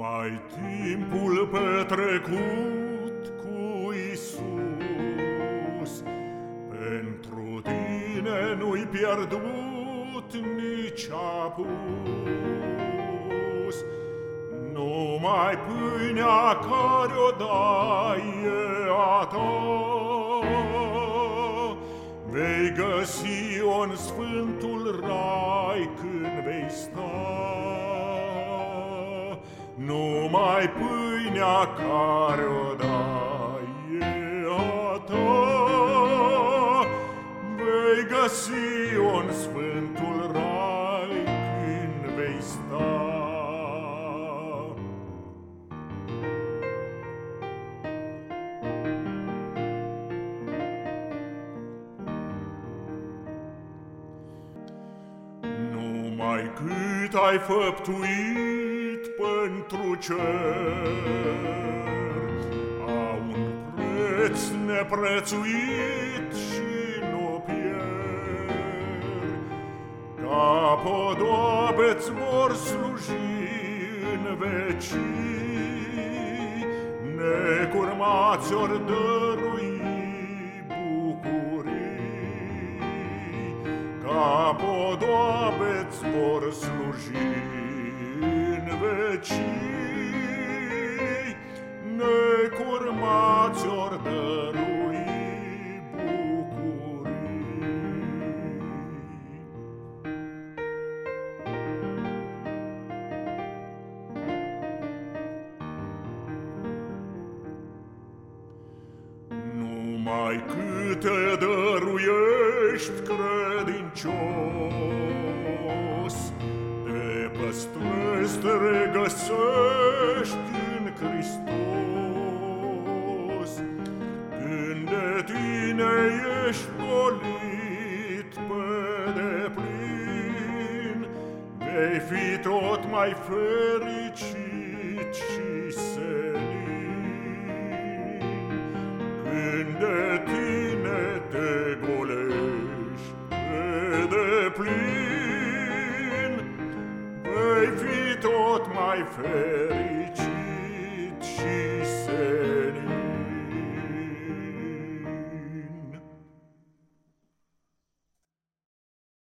Numai timpul petrecut cu Isus Pentru tine nu-i pierdut nici apus. Numai pâinea care o dai e a ta. Vei găsi-o în sfântul rai când vei sta numai pâinea care o dai e a ta, Vei găsi în sfântul rai când vei sta. Numai cât ai făptuit pentru cer. Au un preț neprețuit și nu pierd. Ca podoabe-ți vor sluji în vecii Necurmați ori dărui bucurii. Ca podoabe-ți vor sluji vecii necurmați ori dărui bucurii. Numai câte dăruiești păstrezi, te regăsești în Hristos. Când de tine ești golit pe deplin, vei fi tot mai fericit și fi tot mai fericit și se